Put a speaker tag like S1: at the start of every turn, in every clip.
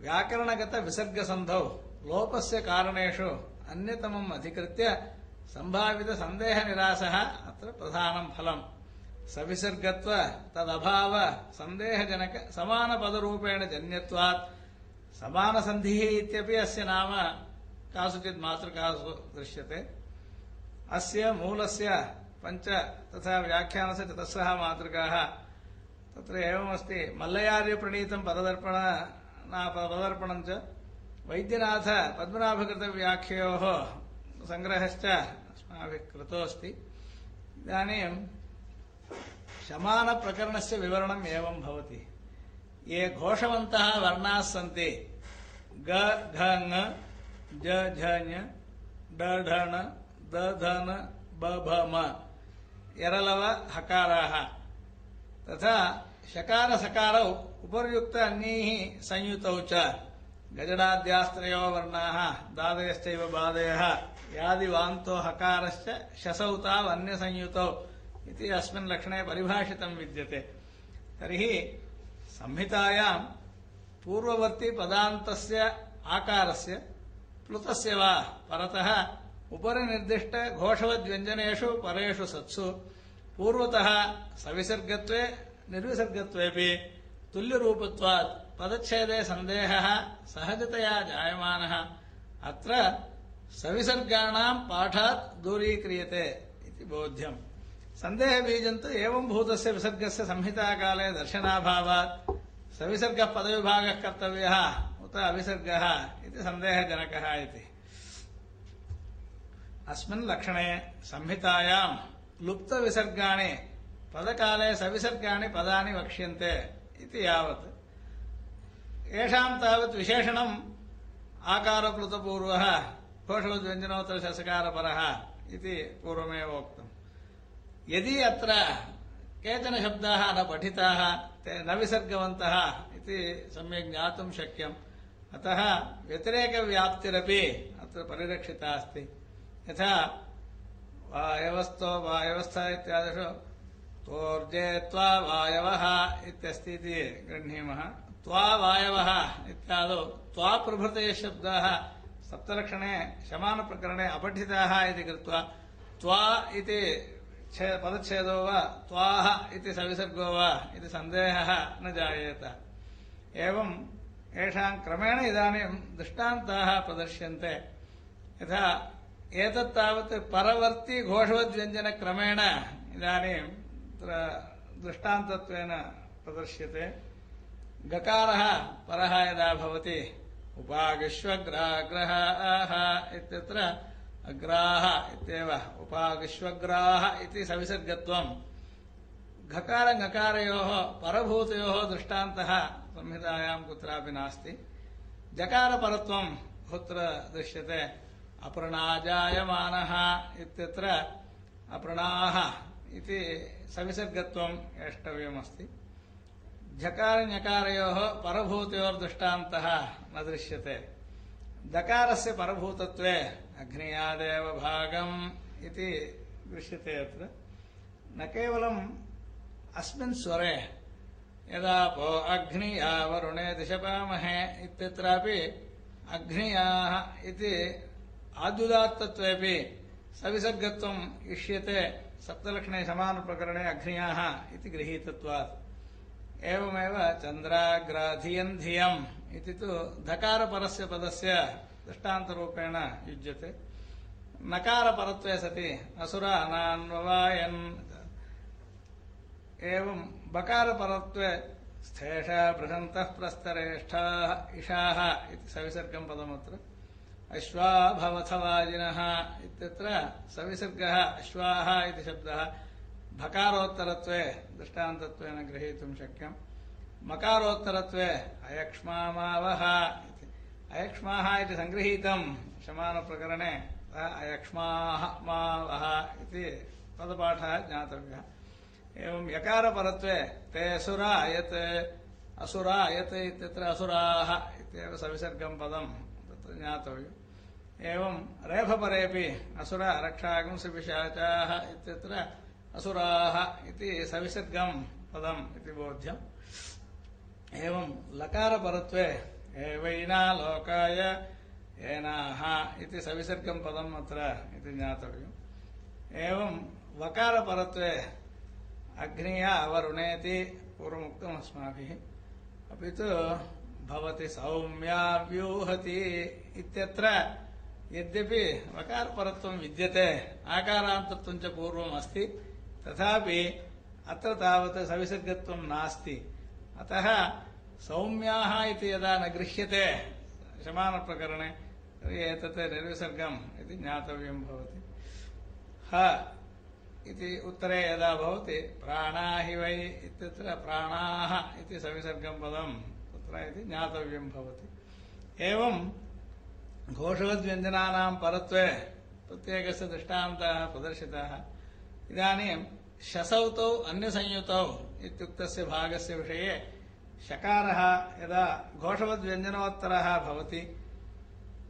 S1: व्याकरणगतविसर्गसन्धौ लोपस्य कारणेषु अन्यतमम् अधिकृत्य सम्भावितसन्देहनिरासः अत्र प्रधानं फलम्। सविसर्गत्व तदभाव सन्देहजनक समानपदरूपेण जन्यत्वात्। समानसन्धिः इत्यपि अस्य नाम कासुचित् मातृकासु दृश्यते। अस्य मूलस्य पञ्च तथा व्याख्यानस्य चतस्रः मातृकाः। तत्र एवमस्ति, मल्लयार्यप्रणीतं पददर्पण पददर्पणं च वैद्यनाथ पद्मनाभकृतव्याख्ययोः सङ्ग्रहश्च अस्माभिः कृतोऽस्ति। इदानीं शमानप्रकरणस्य विवरणम् एवं ये घोषवन्तः वर्णाः सन्ति, ग, घ, ङ यरलव हकाराः। तथा शकारसकारौ उपर्युक्त अन्यैः संयुतौ च। गजडाद्यास्त्रयो वर्णाः, दादयश्चैव बाधयः यादिवान्तो हकारश्च शसौ तावन्यसंयुतौ इति अस्मिन् लक्षणे परिभाषितं विद्यते। तर्हि संहितायां पूर्ववर्ति पदान्तस्य आकारस्य, प्लुतस्य वा परतः उपरि निर्दिष्ट घोषवद्व्यञ्जनेषु, परेषु सत्सु। पूर्वतः सविसर्गत्वे निर्विसर्गत्वेऽपि तुल्यरूपत्वात् पदच्छेदे सन्देहः सहजतया जायमानः। अत्र सविसर्गाणां पाठात् दूरीक्रियते इति बोध्यम्। सन्देहबीजं तु एवं भूतस्य विसर्गस्य संहिताकाले दर्शनाभावात् सविसर्गः पदविभागः कर्तव्यः, उत अविसर्गः इति सन्देहजनकः इति। अस्मिन् लक्षणे संहितायां लुप्तविसर्गाणि पदकाले सविसर्गाणि पदानि वक्ष्यन्ते इति यावत्। येषां तावत् विशेषणम् आकारप्लुतपूर्वः घोषवद्व्यञ्जनोत्तरशसकारपरः इति पूर्वमेव उक्तम्। यदि अत्र केचन शब्दाः न पठिताः, ते न विसर्गवन्तः इति सम्यक् ज्ञातुं शक्यम्। अतः व्यतिरेकव्याप्तिरपि अत्र परिरक्षिता अस्ति। यथा वायवस्थो वायवस्था इत्यादिषु तोर्जे त्वा वायवः इत्यस्ति इति गृह्णीमः। त्वा वायवः इत्यादौ त्वा प्रभृतयः शब्दाः सप्तलक्षणे शमानप्रकरणे अपठिताः इति कृत्वा त्वा इति इति सविसर्गो इति सन्देहः न जायेत। एवं येषां क्रमेण इदानीं दृष्टान्ताः प्रदर्श्यन्ते। यथा एतत् तावत् परवर्ति घोषवद्व्यञ्जनक्रमेण इदानीं तत्र दृष्टान्तत्वेन प्रदर्श्यते। गकारः परः यदा भवति उपागिष्वग्राग्रहाः इत्यत्र अग्राः इत्येव उपागिष्वग्राः इति सविसर्गत्वम्। घकारङकारयोः परभूतयोः दृष्टान्तः संहितायां कुत्रापि नास्ति। जकारपरत्वं कुत्र दृश्यते? अप्रणाजायमानः इत्यत्र इति सविसर्गत्वम् एष्टव्यमस्ति झकारण्यकारयोः परभूतयोर्दृष्टान्तः न दृश्यते। दकारस्य परभूतत्वे अग्नियादेव भागम् इति दृश्यते अत्र। न केवलम् अस्मिन् स्वरे यदा अग्निया वरुणे दिशपामहे इत्यत्रापि अग्नियाः इति आद्युदात्तत्वेपि सविसर्गत्वम् इष्यते। सप्तलक्षणे समानप्रकरणे अग्नियाः इति गृहीतत्वात्। एवमेव चन्द्राग्राधियन् धियम् इति तु धकारपरस्य पदस्य दृष्टान्तरूपेण युज्यते। नकारपरत्वे सति असुरानान्ववायन्। एवं बकारपरत्वे स्थेषा बृहन्तः प्रस्तरेष्ठाः इषाः इति सविसर्गं पदमत्र। अश्वाभवथवाजिनः सविसर्गः अश्वाः इति शब्दः भकारोत्तरत्वे दृष्टान्तत्वेन ग्रहीतुं शक्यम्। मकारोत्तरत्वे, अयक्ष्मामावः इति। अयक्ष्माः इति सङ्गृहीतं शमानप्रकरणे अयक्ष्माः मावः इति एवं यकारपरत्वे, ते असुरा यत् असुरा यत् इत्यत्र असुराः इत्येव सविसर्गं पदं तत्र ज्ञातव्यम्। एवं रेफपरेऽपि असुर रक्षागुंसपिशाचाः इत्यत्र असुराः इति सविसर्गं पदम् इति बोध्यम्। एवं लकारपरत्वे एवैना लोकाय एनाः इति सविसर्गं पदम् अत्र इति ज्ञातव्यम्। एवं वकारपरत्वे अग्निया अवरुणेति पूर्वमुक्तम् अस्माभिः। अपि तु भवति सौम्या व्यूहति इत्यत्र यद्यपि वकारपरत्वं विद्यते आकारान्तत्वं च पूर्वम् अस्ति तथापि अत्र तावत् सविसर्गत्वं नास्ति। अतः सौम्याः इति यदा न गृह्यते शमानप्रकरणे, तर्हि एतत् निर्विसर्गम् इति ज्ञातव्यं भवति। ह इति उत्तरे यदा भवति, प्राणा वै इत्यत्र प्राणाः इति सविसर्गं पदं तत्र इति ज्ञातव्यं भवति। एवं घोषवद्व्यञ्जनानां परत्वे प्रत्येकस्य दृष्टान्तः, प्रदर्शिताः। इदानीं शसौतौ, अन्यसंयुतौ इत्युक्तस्य भागस्य विषये शकारः यदा घोषवद्व्यञ्जनोत्तरः भवति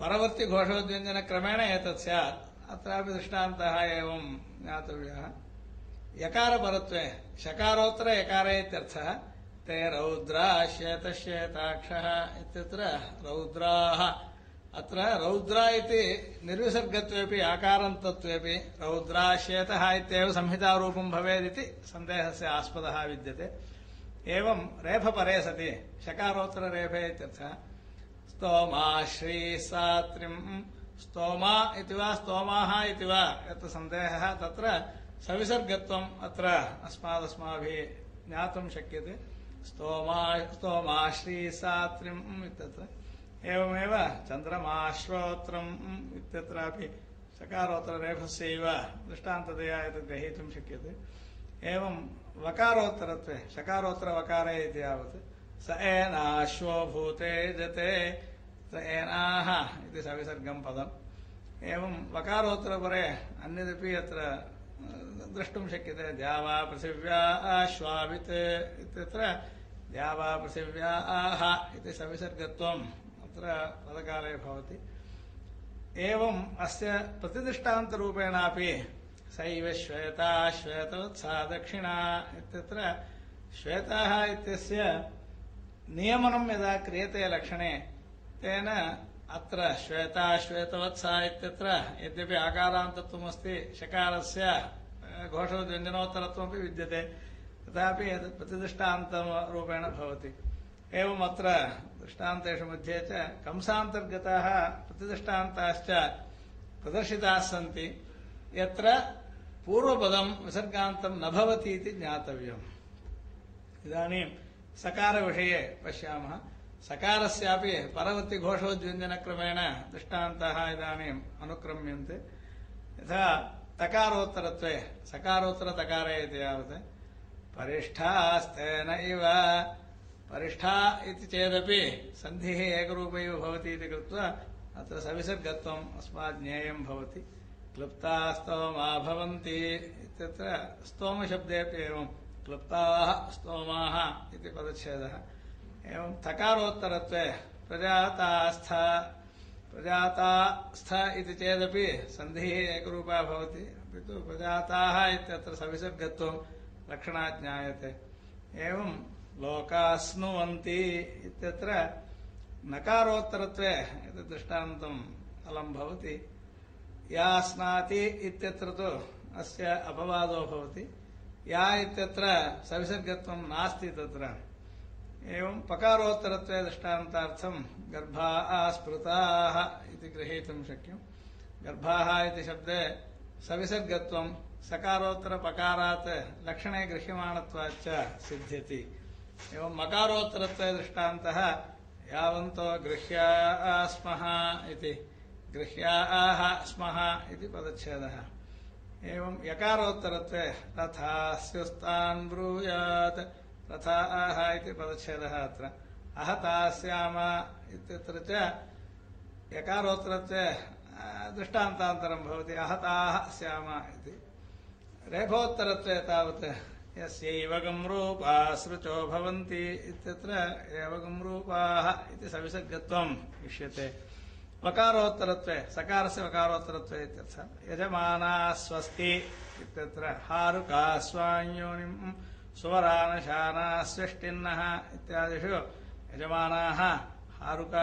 S1: परवर्ति घोषवद्व्यञ्जनक्रमेण एतत् स्यात्, अत्रापि दृष्टान्तः एवं ज्ञातव्यः। यकारपरत्वे शकारोत्तर यकारे इत्यर्थः, ते रौद्रा श्वेतश्वेताक्षः इत्यत्र रौद्राः। अत्र रौद्रा इति निर्विसर्गत्वेपि आकारन्तत्वेपि रौद्रा श्वेतः इत्येव संहितारूपं भवेदिति सन्देहस्य आस्पदः विद्यते। एवं रेफपरे सति, शकारोत्तररेफे इत्यर्थः, स्तोमा श्रीसात्रिं स्तोमा इति वा स्तोमाः इति वा यत्र सन्देहः तत्र सविसर्गत्वम् अत्र अस्मादस्माभिः ज्ञातुं शक्यते। स्तोमा स्तोमा श्रीसात्रिम् इत्यत्र एवमेव चन्द्रमाश्रोत्रम् इत्यत्रापि सकारोत्तररेफस्यैव दृष्टान्ततया एतत् ग्रहीतुं शक्यते। एवं वकारोत्तरत्वे शकारोत्तरवकारे इति यावत्, स एनाश्वो भूते जते, स एनाः इति सविसर्गं पदम्। एवं वकारोत्तरपरे अन्यदपि अत्र द्रष्टुं शक्यते, द्यावा पृथिव्या आश्वावित् इत्यत्र, द्यावा पृथिव्या आह इति सविसर्गत्वम्। अत्र पदकाले भवति। एवम् अस्य प्रतिदृष्टान्तरूपेणापि सैव श्वेता श्वेतवत्सा दक्षिणा इत्यत्र श्वेताः इत्यस्य नियमनं यदा क्रियते लक्षणे, तेन अत्र श्वेता श्वेतवत्सा इत्यत्र यद्यपि आकारान्तत्वमस्ति, शकारस्य घोषव्यञ्जनोत्तरत्वमपि विद्यते, तथापि एतत् प्रतिदृष्टान्तरूपेण भवति। एवम् अत्र दृष्टान्तेषु मध्ये च कंसान्तर्गताः प्रतिदृष्टान्ताश्च प्रदर्शिताः सन्ति। यत्र पूर्वपदं विसर्गान्तं न भवति इति ज्ञातव्यम्। इदानीं सकारविषये पश्यामः। सकारस्यापि परवर्ति घोषोद्व्यञ्जनक्रमेण दृष्टान्ताः इदानीम् अनुक्रम्यन्ते। यथा तकारोत्तरत्वे, सकारोत्तरतकारे इति यावत्। परिष्ठास्तेन परिष्ठा इति चेदपि सन्धिः एकरूपैव भवति इति कृत्वा अत्र सविसर्गत्वम् अस्मात् ज्ञेयं भवति। क्लुप्तास्तोमा भवन्ति इत्यत्र स्तोमशब्देपि एवं क्लुप्ताः स्तोमाः इति पदच्छेदः। एवं तकारोत्तरत्वे प्रजातास्थ प्रजातास्थ इति चेदपि सन्धिः एकरूपा भवति। अपि तु प्रजाताः इत्यत्र सविसर्गत्वं लक्षणात् ज्ञायते एवं लोकास्नुवन्ति इत्यत्र नकारोत्तरत्वे एतत् दृष्टान्तम् अलं भवति। या स्नाति इत्यत्र तु अस्य अपवादो भवति। या इत्यत्र सविसर्गत्वं नास्ति तत्र। एवं पकारोत्तरत्वे दृष्टान्तार्थं गर्भाः स्मृताः इति ग्रहीतुं शक्यं। गर्भाः इति शब्दे सविसर्गत्वं सकारोत्तरपकारात् लक्षणे गृह्यमाणत्वाच्च सिद्ध्यति। एवं मकारोत्तरत्वे दृष्टान्तः यावन्तो गृह्याः स्मः इति। गृह्याः स्मः इति पदच्छेदः। एवं यकारोत्तरत्वे तथा स्युस्तान् ब्रूयात् तथा आह इति पदच्छेदः अत्र। अहतास्याम इत्यत्र च यकारोत्तरत्वे दृष्टान्तान्तरं भवति। अहताः स्याम इति। रेफोत्तरत्वे तावत् यस्यैव गम्रूपा सृचो भवन्ति इत्यत्र एव गम्रूपाः इति सविसर्गत्वम् इष्यते वकारोत्तरत्वे, सकारस्य वकारोत्तरत्वे इत्यर्थः यजमाना स्वस्ति इत्यत्र हारुका स्वान्योनिम् सुवरानशाना इत्यादिषु यजमानाः हारुका